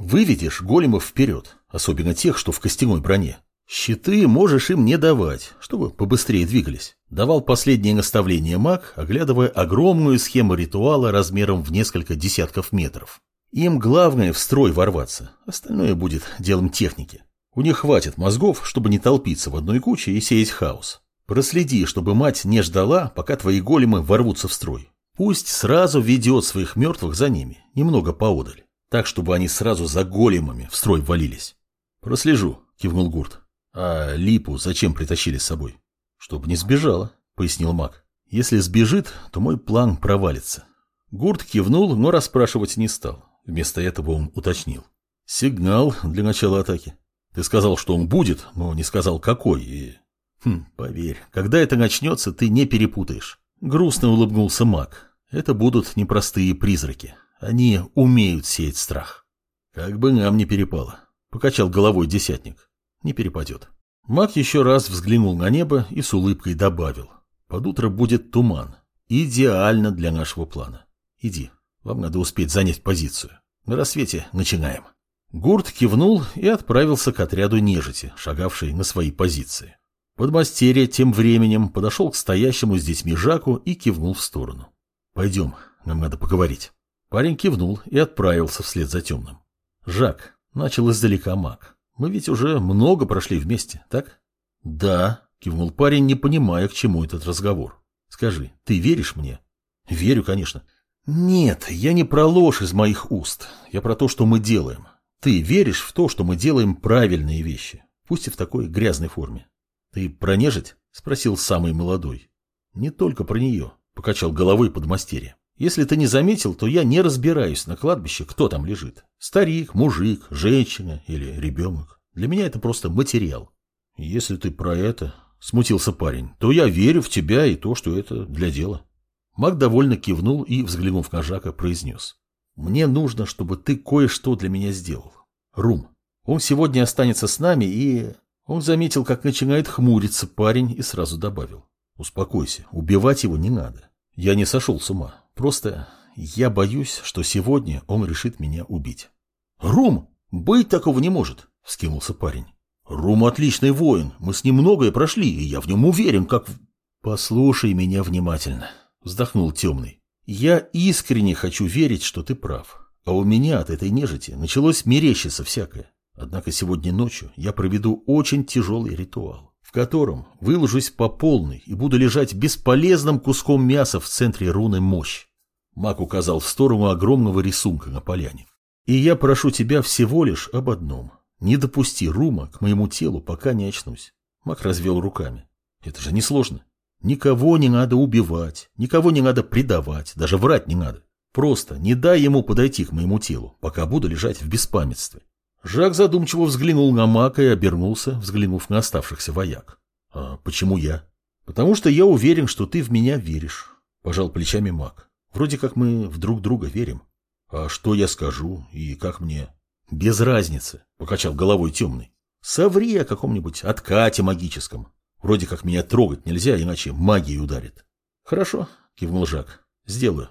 Выведешь големов вперед, особенно тех, что в костяной броне. Щиты можешь им не давать, чтобы побыстрее двигались. Давал последнее наставление маг, оглядывая огромную схему ритуала размером в несколько десятков метров. Им главное в строй ворваться, остальное будет делом техники. У них хватит мозгов, чтобы не толпиться в одной куче и сеять хаос. Проследи, чтобы мать не ждала, пока твои големы ворвутся в строй. Пусть сразу ведет своих мертвых за ними, немного поодаль, так, чтобы они сразу за големами в строй ввалились. Прослежу, кивнул Гурт. А Липу зачем притащили с собой? Чтобы не сбежала, пояснил маг. Если сбежит, то мой план провалится. Гурт кивнул, но расспрашивать не стал. Вместо этого он уточнил. Сигнал для начала атаки. Ты сказал, что он будет, но не сказал какой, и... Хм, поверь, когда это начнется, ты не перепутаешь. Грустно улыбнулся маг. Это будут непростые призраки. Они умеют сеять страх. Как бы нам не перепало. Покачал головой десятник. Не перепадет. Маг еще раз взглянул на небо и с улыбкой добавил. Под утро будет туман. Идеально для нашего плана. Иди, вам надо успеть занять позицию. На рассвете начинаем. Гурт кивнул и отправился к отряду нежити, шагавшей на свои позиции. Подмастерье тем временем подошел к стоящему с детьми Жаку и кивнул в сторону. «Пойдем, нам надо поговорить». Парень кивнул и отправился вслед за темным. «Жак», — начал издалека маг, — «мы ведь уже много прошли вместе, так?» «Да», — кивнул парень, не понимая, к чему этот разговор. «Скажи, ты веришь мне?» «Верю, конечно». «Нет, я не про ложь из моих уст. Я про то, что мы делаем. Ты веришь в то, что мы делаем правильные вещи, пусть и в такой грязной форме. Ты про нежить? Спросил самый молодой. Не только про нее, покачал головой подмастерье. Если ты не заметил, то я не разбираюсь на кладбище, кто там лежит. Старик, мужик, женщина или ребенок. Для меня это просто материал. Если ты про это, смутился парень, то я верю в тебя и то, что это для дела. Маг довольно кивнул и, взглянув на Жака, произнес. Мне нужно, чтобы ты кое-что для меня сделал. Рум. Он сегодня останется с нами и... Он заметил, как начинает хмуриться парень и сразу добавил. Успокойся, убивать его не надо. Я не сошел с ума. Просто я боюсь, что сегодня он решит меня убить. Рум, быть такого не может, вскинулся парень. Рум отличный воин, мы с ним многое прошли, и я в нем уверен, как... Послушай меня внимательно, вздохнул темный. Я искренне хочу верить, что ты прав. А у меня от этой нежити началось мерещиться всякое. Однако сегодня ночью я проведу очень тяжелый ритуал, в котором выложусь по полной и буду лежать бесполезным куском мяса в центре руны мощь. Маг указал в сторону огромного рисунка на поляне. И я прошу тебя всего лишь об одном. Не допусти Рума к моему телу, пока не очнусь. Маг развел руками. Это же несложно. Никого не надо убивать, никого не надо предавать, даже врать не надо. Просто не дай ему подойти к моему телу, пока буду лежать в беспамятстве. Жак задумчиво взглянул на Мака и обернулся, взглянув на оставшихся вояк. «А почему я?» «Потому что я уверен, что ты в меня веришь», – пожал плечами Мак. «Вроде как мы в друг друга верим». «А что я скажу и как мне?» «Без разницы», – покачал головой темный. «Соври о каком-нибудь откате магическом. Вроде как меня трогать нельзя, иначе магией ударит. Хорошо, кивнул Жак. Сделаю.